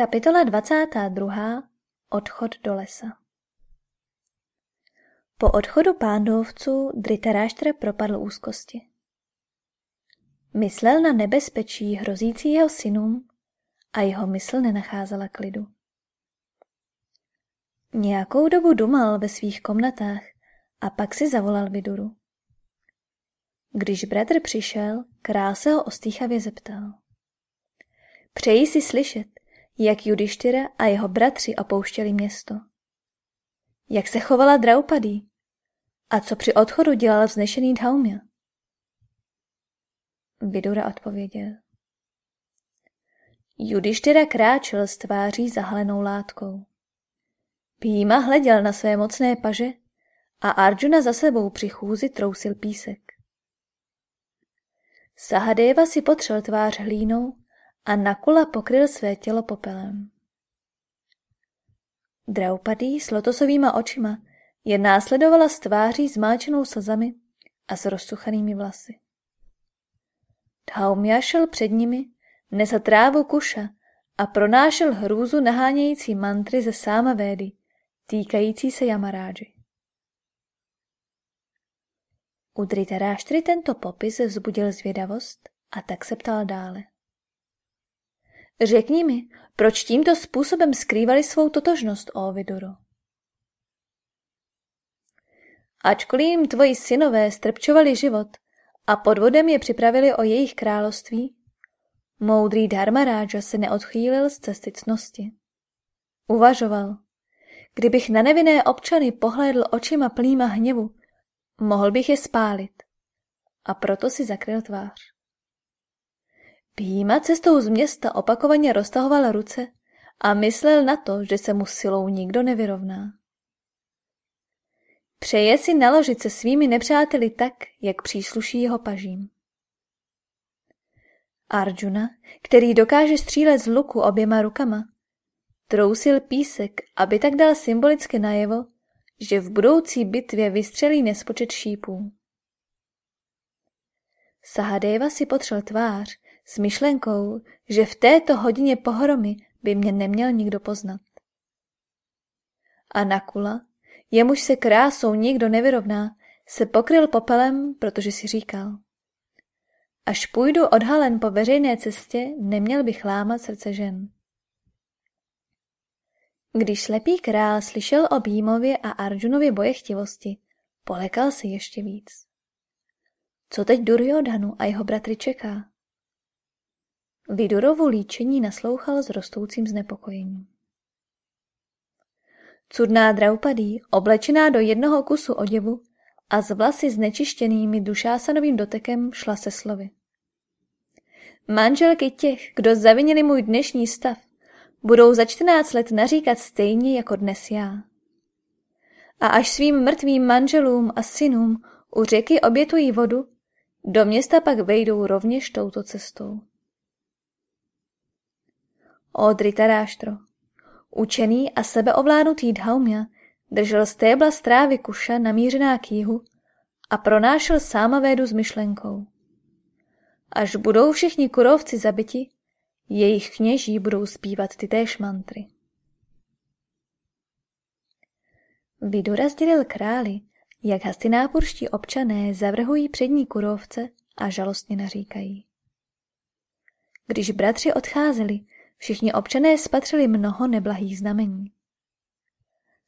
Kapitola 22. Odchod do lesa Po odchodu pándovců Dritaráštra propadl úzkosti. Myslel na nebezpečí hrozící jeho synům a jeho mysl nenacházela klidu. Nějakou dobu dumal ve svých komnatách a pak si zavolal Viduru. Když bratr přišel, král se ho ostýchavě zeptal. Přeji si slyšet, jak Judištyra a jeho bratři opouštěli město. Jak se chovala Draupadý a co při odchodu dělal vznešený Dhaumya. Vidura odpověděl. Judištyra kráčel s tváří zahalenou látkou. Píma hleděl na své mocné paže a Arjuna za sebou při chůzi trousil písek. Sahadeva si potřel tvář hlínou a Nakula pokryl své tělo popelem. Draupadý s lotosovýma očima je následovala s tváří zmáčenou slzami a s rozsuchanými vlasy. Dhaumya šel před nimi, nesl trávu kuša a pronášel hrůzu nahánějící mantry ze sáma védy, týkající se Yamaráži. U Dritaráštry tento popis vzbudil zvědavost a tak se ptal dále. Řekni mi, proč tímto způsobem skrývali svou totožnost, ó Viduro? Ačkoliv jim tvoji synové strpčovali život a podvodem je připravili o jejich království, moudrý Dharmaráža se neodchýlil z cesty cnosti. Uvažoval, kdybych na nevinné občany pohlédl očima plnýma hněvu, mohl bych je spálit. A proto si zakryl tvář. Píma cestou z města opakovaně roztahoval ruce a myslel na to, že se mu silou nikdo nevyrovná. Přeje si naložit se svými nepřáteli tak, jak přísluší jeho pažím. Arjuna, který dokáže střílet z luku oběma rukama, trousil písek, aby tak dal symbolicky najevo, že v budoucí bitvě vystřelí nespočet šípů. Sahadeva si potřel tvář s myšlenkou, že v této hodině pohromy by mě neměl nikdo poznat. A Nakula, jemuž se krásou nikdo nevyrovná, se pokryl popelem, protože si říkal. Až půjdu odhalen po veřejné cestě, neměl bych lámat srdce žen. Když slepý král slyšel o Bímově a Arjunově bojechtivosti, polekal se ještě víc. Co teď Duryodhanu a jeho bratry čeká? Vidurovu líčení naslouchal s rostoucím znepokojením. Cudná Draupadý, oblečená do jednoho kusu oděvu a s vlasy znečištěnými dušásanovým dotekem, šla se slovy. Manželky těch, kdo zavinili můj dnešní stav, budou za čtrnáct let naříkat stejně jako dnes já. A až svým mrtvým manželům a synům u řeky obětují vodu, do města pak vejdou rovněž touto cestou. O Dritaráštro, učený a sebeovládnutý Dhaumya držel stébla strávy kuša namířená k jihu a pronášel sáma védu s myšlenkou. Až budou všichni kurovci zabiti, jejich kněží budou zpívat ty též mantry. Vidura sdělil králi, jak hastinápurští občané zavrhují přední kurovce a žalostně naříkají. Když bratři odcházeli, všichni občané spatřili mnoho neblahých znamení.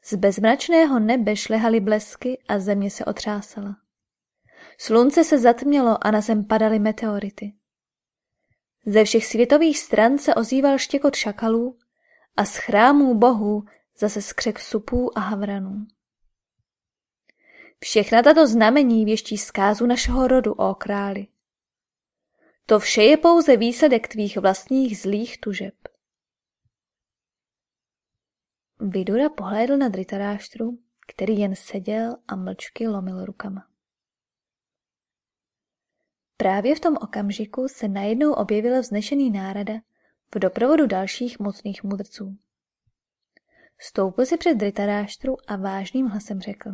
Z bezmračného nebe šlehaly blesky a země se otřásala. Slunce se zatmělo a na zem padaly meteority. Ze všech světových stran se ozýval štěkot šakalů a z chrámů bohů zase skřek supů a havranů. Všechna tato znamení věští zkázu našeho rodu, ó králi. To vše je pouze výsledek tvých vlastních zlých tužeb. Vidura pohlédl na Dritaráštru, který jen seděl a mlčky lomil rukama. Právě v tom okamžiku se najednou objevil vznešený nárada v doprovodu dalších mocných mudrců. Stoupil si před Dritaráštru a vážným hlasem řekl.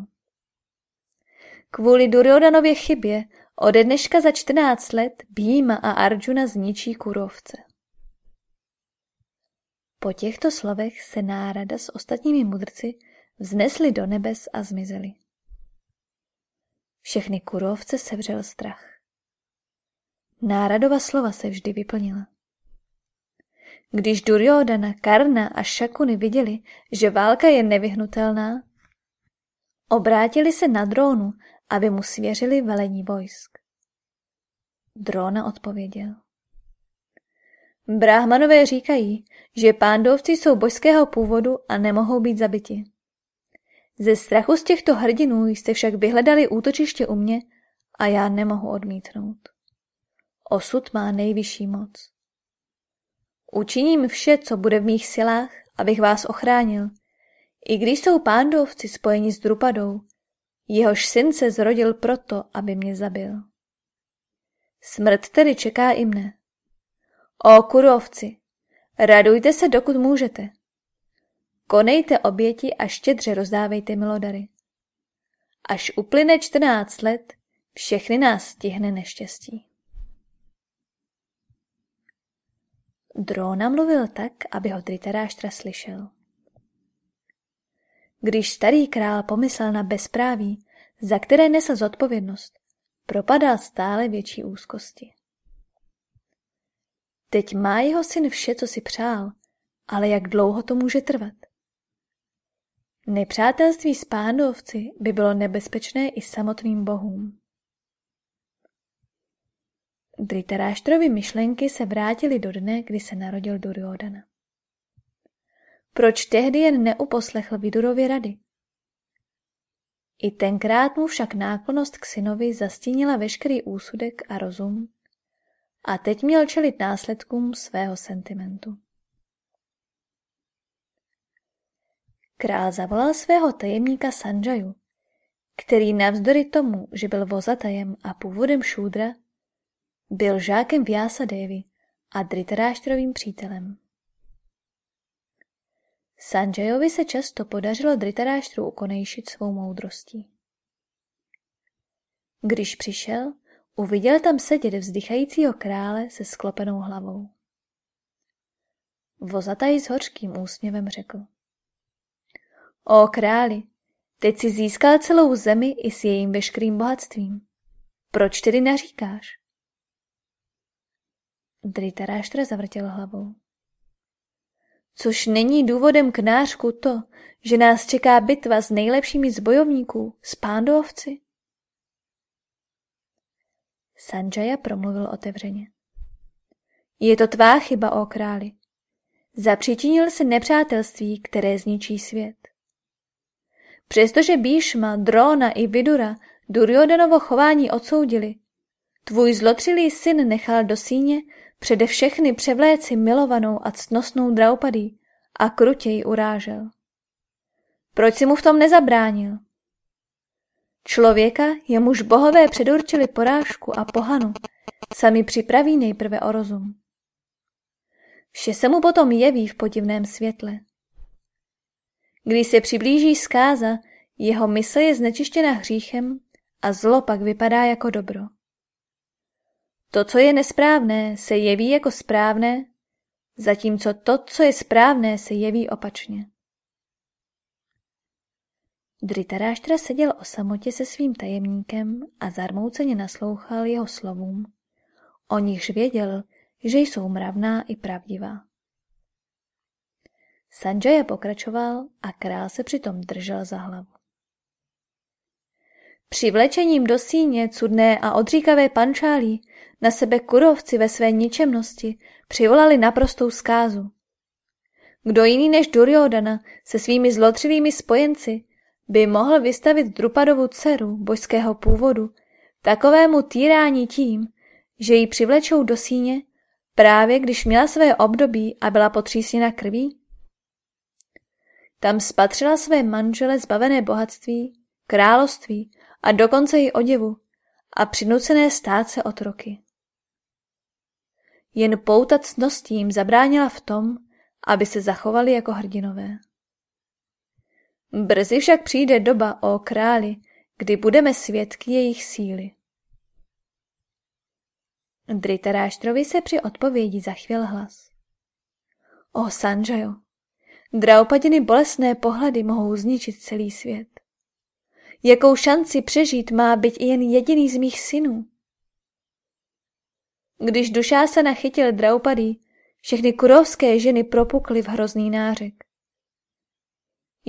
Kvůli Duryodanově chybě ode dneška za 14 let Bhima a Arjuna zničí kurovce. Po těchto slovech se nárada s ostatními mudrci vznesli do nebes a zmizeli. Všechny kurovce sevřel strach. Náradova slova se vždy vyplnila. Když Duryodana, Karna a Šakuny viděli, že válka je nevyhnutelná, obrátili se na drónu, aby mu svěřili velení vojsk. Drona odpověděl. Brahmanové říkají, že pándovci jsou božského původu a nemohou být zabiti. Ze strachu z těchto hrdinů jste však vyhledali útočiště u mě a já nemohu odmítnout. Osud má nejvyšší moc. Učiním vše, co bude v mých silách, abych vás ochránil. I když jsou pándovci spojeni s Drupadou, jehož syn se zrodil proto, aby mě zabil. Smrt tedy čeká i mne. O kurovci, radujte se, dokud můžete. Konejte oběti a štědře rozdávejte milodary. Až uplyne čtrnáct let, všechny nás stihne neštěstí. Drona mluvil tak, aby ho Dritaráštra slyšel. Když starý král pomyslel na bezpráví, za které nesl zodpovědnost, propadal stále větší úzkosti. Teď má jeho syn vše, co si přál, ale jak dlouho to může trvat? Nepřátelství s pánovci by bylo nebezpečné i samotným bohům. Dritaráštrovi myšlenky se vrátily do dne, kdy se narodil Duryodhana. Proč tehdy jen neuposlechl Vidurovy rady? I tenkrát mu však náklonost k synovi zastínila veškerý úsudek a rozum a teď měl čelit následkům svého sentimentu. Král zavolal svého tajemníka Sanjaju, který navzdory tomu, že byl vozatajem a původem šúdra, byl žákem Vyasa Devi a Dritaráštrovým přítelem. Sanjayovi se často podařilo Dritaráštru ukonejšit svou moudrostí. Když přišel, uviděl tam sedět vzdychajícího krále se sklopenou hlavou. Vozataj s hořkým úsměvem řekl. O králi, teď si získal celou zemi i s jejím veškerým bohatstvím. Proč tedy naříkáš? Dritaráštra zavrtěl hlavou. Což není důvodem k nářku to, že nás čeká bitva s nejlepšími z bojovníků, s pándovci? Sanjaya promluvil otevřeně. Je to tvá chyba, o králi. Zapříčinil si nepřátelství, které zničí svět. Přestože Bíšma, Drona i Vidura Duryodanovo chování odsoudili, tvůj zlotřilý syn nechal do síně přede všechny převléci milovanou a ctnostnou Draupadí a krutěji urážel. Proč si mu v tom nezabránil? Člověka, jemuž bohové předurčili porážku a pohanu, sami připraví nejprve o rozum. Vše se mu potom jeví v podivném světle. Když se přiblíží zkáza, jeho mysl je znečištěna hříchem a zlo pak vypadá jako dobro. To, co je nesprávné, se jeví jako správné, zatímco to, co je správné, se jeví opačně. Dritaráštra seděl o samotě se svým tajemníkem a zarmouceně naslouchal jeho slovům, o nichž věděl, že jsou mravná i pravdivá. Sanjaya pokračoval a král se přitom držel za hlavu. Přivlečením do síně cudné a odříkavé pančálí na sebe kurovci ve své ničemnosti přivolali naprostou zkázu. Kdo jiný než Duryodana se svými zlotřilými spojenci by mohl vystavit Drupadovu dceru božského původu takovému týrání tím, že ji přivlečou do síně právě když měla své období a byla potřísněna krví? Tam spatřila své manžele zbavené bohatství, království a dokonce i oděvu a přinucené stát se otroky. Jen pouta cností jim zabránila v tom, aby se zachovali jako hrdinové. Brzy však přijde doba, o králi, kdy budeme svědky jejich síly. Dritaráštrovi se při odpovědi zachvěl hlas. O Sanjayo, Draupadiny bolestné pohledy mohou zničit celý svět. Jakou šanci přežít má být jen jediný z mých synů? Když Dušásana chytil Draupadi, všechny kurovské ženy propukly v hrozný nářek.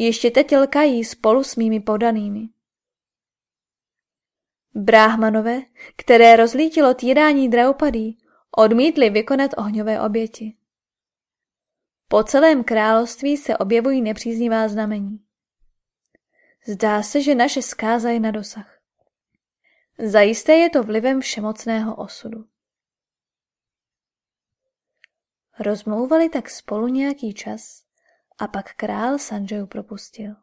Ještě teď lkají spolu s mými podanými. Bráhmanové, které rozlítilo týrání Draupadí, odmítli vykonat ohňové oběti. Po celém království se objevují nepříznivá znamení. Zdá se, že naše zkáza je na dosah. Zajisté je to vlivem všemocného osudu. Rozmlouvali tak spolu nějaký čas a pak král Sanjayu propustil.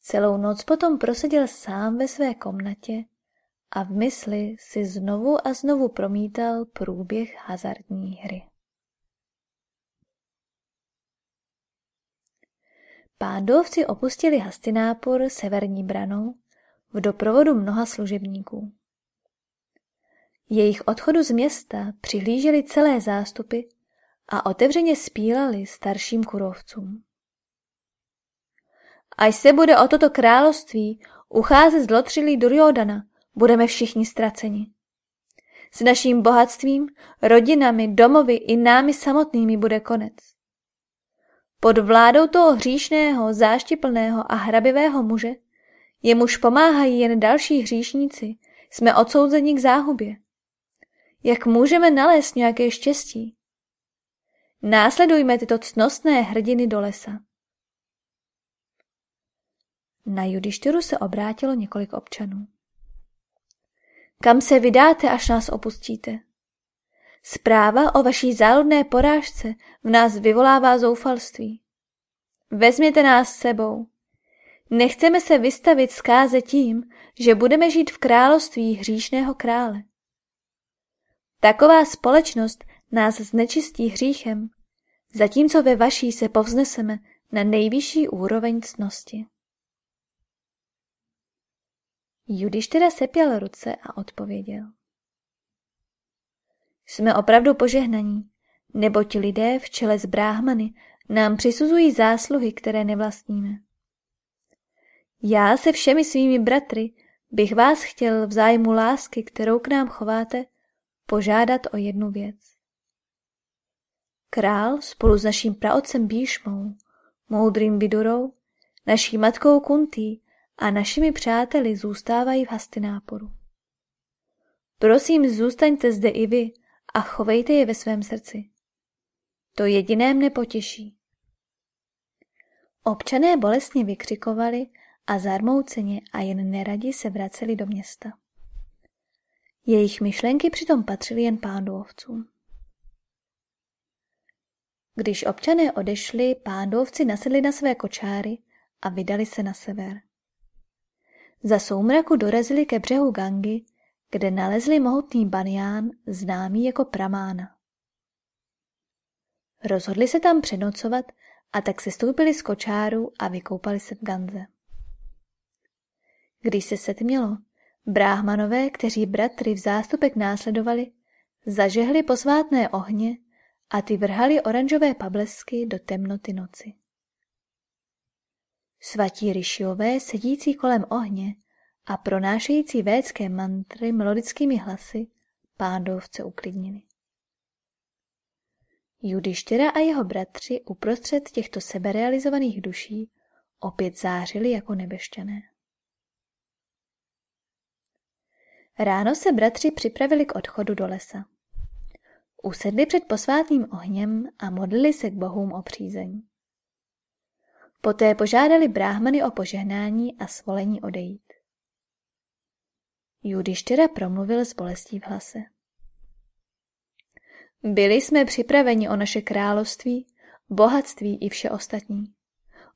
Celou noc potom proseděl sám ve své komnatě a v mysli si znovu a znovu promítal průběh hazardní hry. Pándovci opustili Hastinápor severní branou v doprovodu mnoha služebníků. Jejich odchodu z města přihlíželi celé zástupy a otevřeně spílali starším kurovcům. Až se bude o toto království ucházet zlotřilý Duryodana, budeme všichni ztraceni. S naším bohatstvím, rodinami, domovy i námi samotnými bude konec. Pod vládou toho hříšného, záštiplného a hrabivého muže, jemuž pomáhají jen další hříšníci, jsme odsouzeni k záhubě. Jak můžeme nalézt nějaké štěstí? Následujme tyto cnostné hrdiny do lesa. Na Judištyru se obrátilo několik občanů. Kam se vydáte, až nás opustíte? Zpráva o vaší záludné porážce v nás vyvolává zoufalství. Vezměte nás s sebou. Nechceme se vystavit zkáze tím, že budeme žít v království hříšného krále. Taková společnost nás znečistí hříchem, zatímco ve vaší se povzneseme na nejvyšší úroveň cnosti. Judiš teda sepěl ruce a odpověděl. Jsme opravdu požehnaní, neboť lidé v čele z bráhmany nám přisuzují zásluhy, které nevlastníme. Já se všemi svými bratry bych vás chtěl v zájmu lásky, kterou k nám chováte, požádat o jednu věc. Král spolu s naším praotcem Bíšmou, moudrým Vidurou, naší matkou Kuntý a našimi přáteli zůstávají v Hastináporu. Prosím, zůstaňte zde i vy a chovejte je ve svém srdci. To jediné mne potěší. Občané bolestně vykřikovali a zarmouceně a jen neradi se vraceli do města. Jejich myšlenky přitom patřily jen pándovcům. Když občané odešli, pándovci nasedli na své kočáry a vydali se na sever. Za soumraku dorazili ke břehu Gangy, kde nalezli mohutný banián známý jako pramána. Rozhodli se tam přenocovat a tak se stoupili z kočáru a vykoupali se v Ganze. Když se setmělo, bráhmanové, kteří bratry v zástupek následovali, zažehli posvátné ohně a ty vrhali oranžové pablesky do temnoty noci. Svatí ryšiové sedící kolem ohně a pronášející védské mantry melodickými hlasy pándovce uklidnili. Judištěra a jeho bratři uprostřed těchto seberealizovaných duší opět zářili jako nebešťané. Ráno se bratři připravili k odchodu do lesa. Usedli před posvátným ohněm a modlili se k bohům o přízeň. Poté požádali bráhmany o požehnání a svolení odejít. Judištěra promluvil s bolestí v hlase. Byli jsme připraveni o naše království, bohatství i vše ostatní.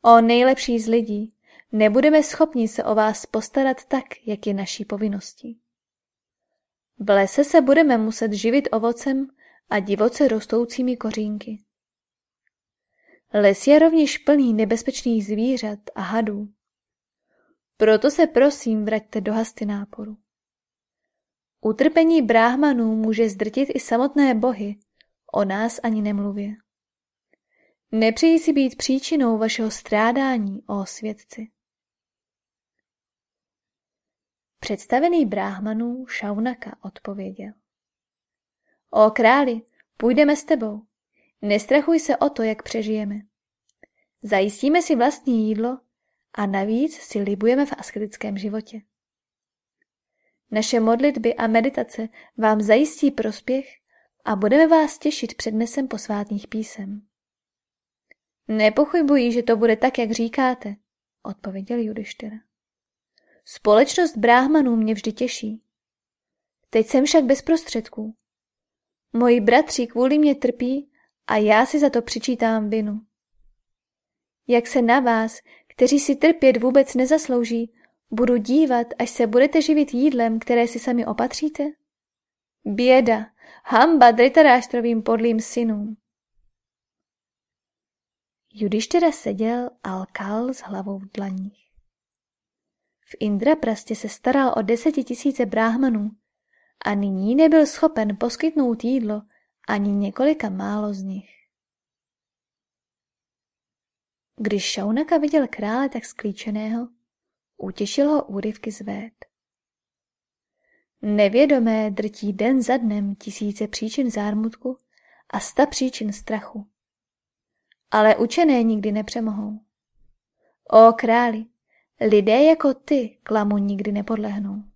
O nejlepší z lidí, nebudeme schopni se o vás postarat tak, jak je naší povinností. V lese se budeme muset živit ovocem a divoce rostoucími kořínky. Les je rovněž plný nebezpečných zvířat a hadů. Proto se prosím vraťte do náporu. Utrpení bráhmanů může zdrtit i samotné bohy, o nás ani nemluvě. Nepřeji si být příčinou vašeho strádání, o svědci. Představený bráhmanů Šaunaka odpověděl. O králi, půjdeme s tebou. Nestrachuj se o to, jak přežijeme. Zajistíme si vlastní jídlo a navíc si libujeme v asketickém životě. Naše modlitby a meditace vám zajistí prospěch a budeme vás těšit přednesem posvátných písem. Nepochybuji, že to bude tak, jak říkáte, odpověděl Judištyra. Společnost bráhmanů mě vždy těší. Teď jsem však bez prostředků. Moji bratři kvůli mě trpí a já si za to přičítám vinu. Jak se na vás, kteří si trpět vůbec nezaslouží, budu dívat, až se budete živit jídlem, které si sami opatříte? Běda, hamba Dritaráštrovým podlým synům. Judištěra seděl a lkal s hlavou v dlaních. V Indraprastě se staral o desetitisíce bráhmanů a nyní nebyl schopen poskytnout jídlo ani několika málo z nich. Když Šaunaka viděl krále tak sklíčeného, utěšil ho úryvky z vét. Nevědomé drtí den za dnem tisíce příčin zármutku a sta příčin strachu. Ale učené nikdy nepřemohou. O králi, lidé jako ty klamu nikdy nepodlehnou.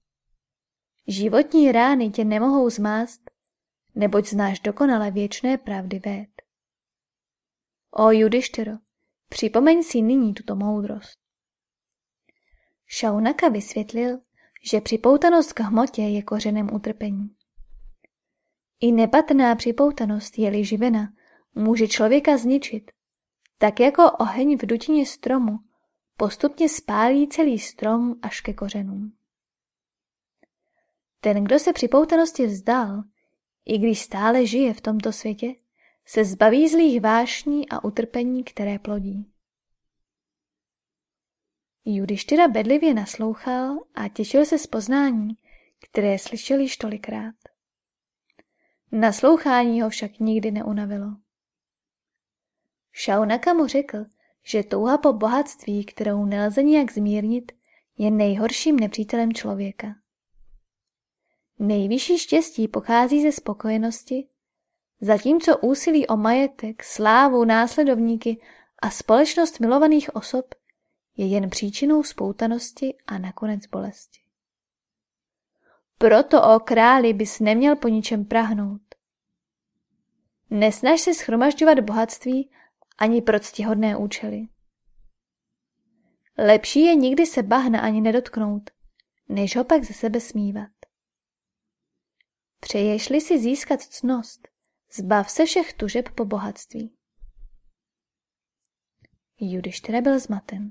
Životní rány tě nemohou zmást, neboť znáš dokonale věčné pravdy vét. O Judištyro, připomeň si nyní tuto moudrost. Šaunaka vysvětlil, že připoutanost k hmotě je kořenem utrpení. I nepatrná připoutanost, je-li živena, může člověka zničit, tak jako oheň v dutině stromu postupně spálí celý strom až ke kořenům. Ten, kdo se připoutanosti vzdal, i když stále žije v tomto světě, se zbaví zlých vášní a utrpení, které plodí. Judištyra bedlivě naslouchal a těšil se z poznání, které slyšel již tolikrát. Naslouchání ho však nikdy neunavilo. Šaunaka mu řekl, že touha po bohatství, kterou nelze nijak zmírnit, je nejhorším nepřítelem člověka. Nejvyšší štěstí pochází ze spokojenosti, zatímco úsilí o majetek, slávu, následovníky a společnost milovaných osob je jen příčinou spoutanosti a nakonec bolesti. Proto, o králi, bys neměl po ničem prahnout. Nesnaž se schromažďovat bohatství ani pro ctihodné účely. Lepší je nikdy se bahna ani nedotknout, než ho pak ze sebe smívat. Přeješ-li si získat cnost, zbav se všech tužeb po bohatství. Judištyra byl zmaten.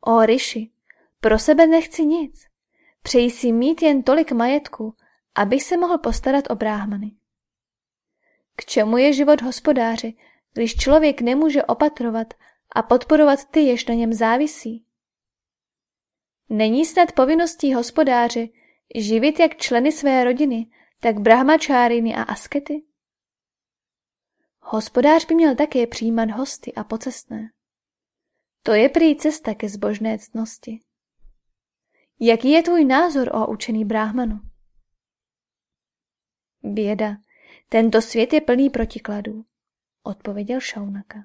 O Riši, pro sebe nechci nic. Přeji si mít jen tolik majetku, abych se mohl postarat o bráhmany. K čemu je život hospodáři, když člověk nemůže opatrovat a podporovat ty, jež na něm závisí? Není snad povinností hospodáře živit jak členy své rodiny, tak brahmačáriny a askety? Hospodář by měl také přijímat hosty a pocestné. To je prý cesta ke zbožné ctnosti. Jaký je tvůj názor o učený bráhmanu? Běda, tento svět je plný protikladů, odpověděl Šaunaka.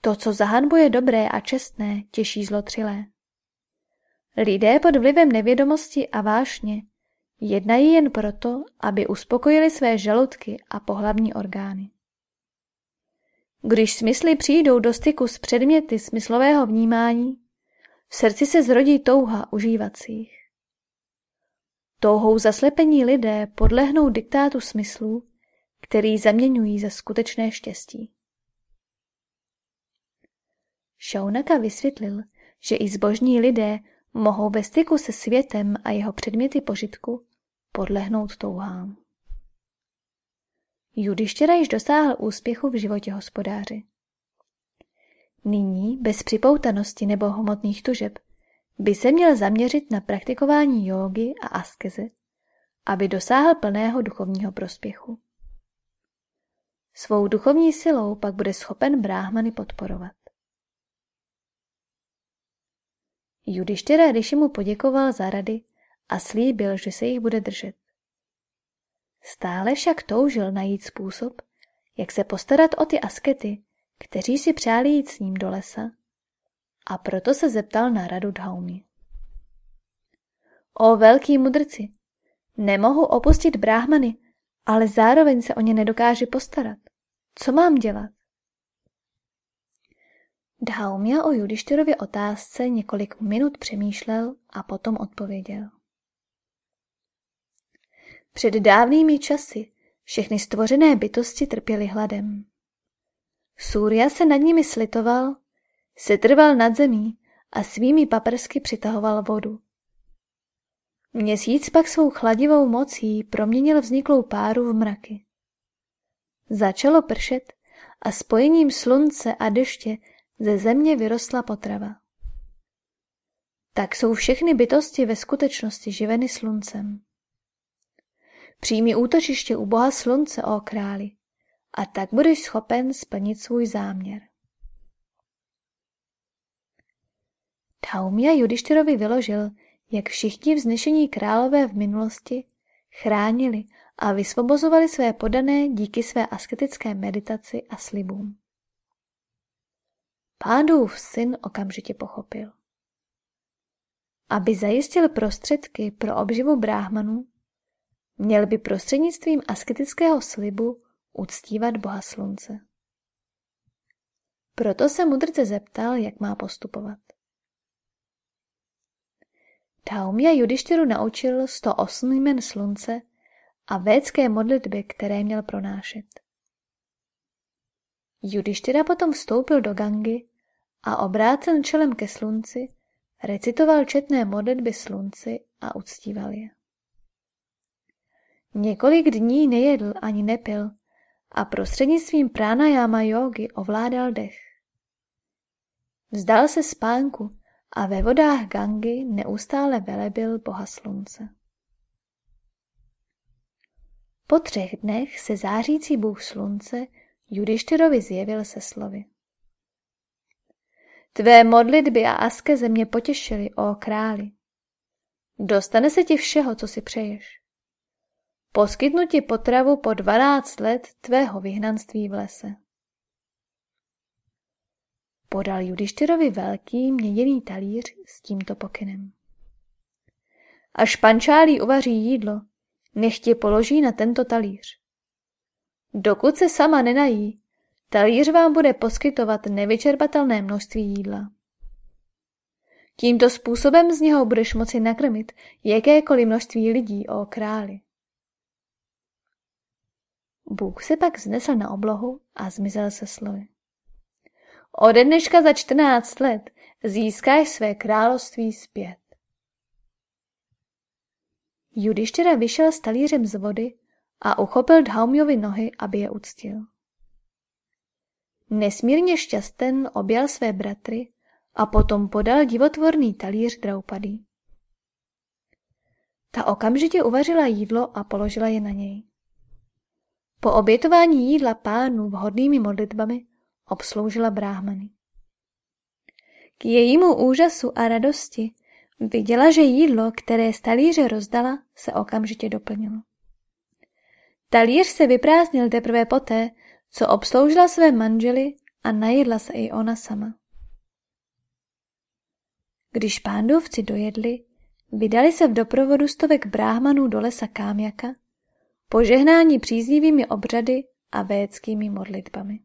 To, co zahanbuje dobré a čestné, těší zlotřilé. Lidé pod vlivem nevědomosti a vášně jednají jen proto, aby uspokojili své žaludky a pohlavní orgány. Když smysly přijdou do styku s předměty smyslového vnímání, v srdci se zrodí touha užívacích. Touhou zaslepení lidé podlehnou diktátu smyslů, který zaměňují za skutečné štěstí. Šaunaka vysvětlil, že i zbožní lidé mohou ve styku se světem a jeho předměty požitku podlehnout touhám. Judištěra již dosáhl úspěchu v životě hospodáři. Nyní, bez připoutanosti nebo hmotných tužeb, by se měl zaměřit na praktikování jógy a askeze, aby dosáhl plného duchovního prospěchu. Svou duchovní silou pak bude schopen bráhmany podporovat. Judištěra Rishi mu poděkoval za rady a slíbil, že se jich bude držet. Stále však toužil najít způsob, jak se postarat o ty askety, kteří si přáli jít s ním do lesa, a proto se zeptal na radu Dhaumi. O velký mudrci, nemohu opustit bráhmany, ale zároveň se o ně nedokáže postarat. Co mám dělat? Dhaumya o Judištyrově otázce několik minut přemýšlel a potom odpověděl. Před dávnými časy všechny stvořené bytosti trpěly hladem. Surya se nad nimi slitoval, setrval nad zemí a svými paprsky přitahoval vodu. Měsíc pak svou chladivou mocí proměnil vzniklou páru v mraky. Začalo pršet a spojením slunce a deště ze země vyrostla potrava. Tak jsou všechny bytosti ve skutečnosti živeny sluncem. Přijmi útočiště u boha slunce, o králi, a tak budeš schopen splnit svůj záměr. Taumia Judištyrovi vyložil, jak všichni vznešení králové v minulosti chránili a vysvobozovali své podané díky své asketické meditaci a slibům. Pádův syn okamžitě pochopil. Aby zajistil prostředky pro obživu bráhmanů, měl by prostřednictvím asketického slibu uctívat boha slunce. Proto se mudrce zeptal, jak má postupovat. Taumia Judištěru naučil 108 jmen slunce a védské modlitby, které měl pronášet. Judištěra potom vstoupil do Gangy a obrácen čelem ke slunci recitoval četné modlitby slunci a uctíval je. Několik dní nejedl ani nepil a prostřednictvím pranayama jogy ovládal dech. Vzdal se spánku a ve vodách Gangy neustále velebil boha slunce. Po třech dnech se zářící bůh slunce Judištyrovi zjevil se slovy. Tvé modlitby a askeze mě potěšily, o králi. Dostane se ti všeho, co si přeješ. Poskytnu ti potravu po dvanáct let tvého vyhnanství v lese. Podal Judištyrovi velký měděný talíř s tímto pokynem. Až pančálí uvaří jídlo, nech ti položí na tento talíř. Dokud se sama nenají, talíř vám bude poskytovat nevyčerpatelné množství jídla. Tímto způsobem z něho budeš moci nakrmit jakékoliv množství lidí o králi. Bůh se pak znesl na oblohu a zmizel se slovy. Ode dneška za čtrnáct let získáš své království zpět. Judištěra vyšel s talířem z vody a uchopil Dhaumjovi nohy, aby je uctil. Nesmírně šťasten objal své bratry a potom podal divotvorný talíř Draupadý. Ta okamžitě uvařila jídlo a položila je na něj. Po obětování jídla pánu vhodnými modlitbami obsloužila bráhmany. K jejímu úžasu a radosti viděla, že jídlo, které z talíře rozdala, se okamžitě doplnilo. Talíř se vyprázdnil teprve poté, co obsloužila své manžely a najedla se i ona sama. Když pándovci dojedli, vydali se v doprovodu stovek bráhmanů do lesa Kámjaka, požehnání příznivými obřady a védskými modlitbami.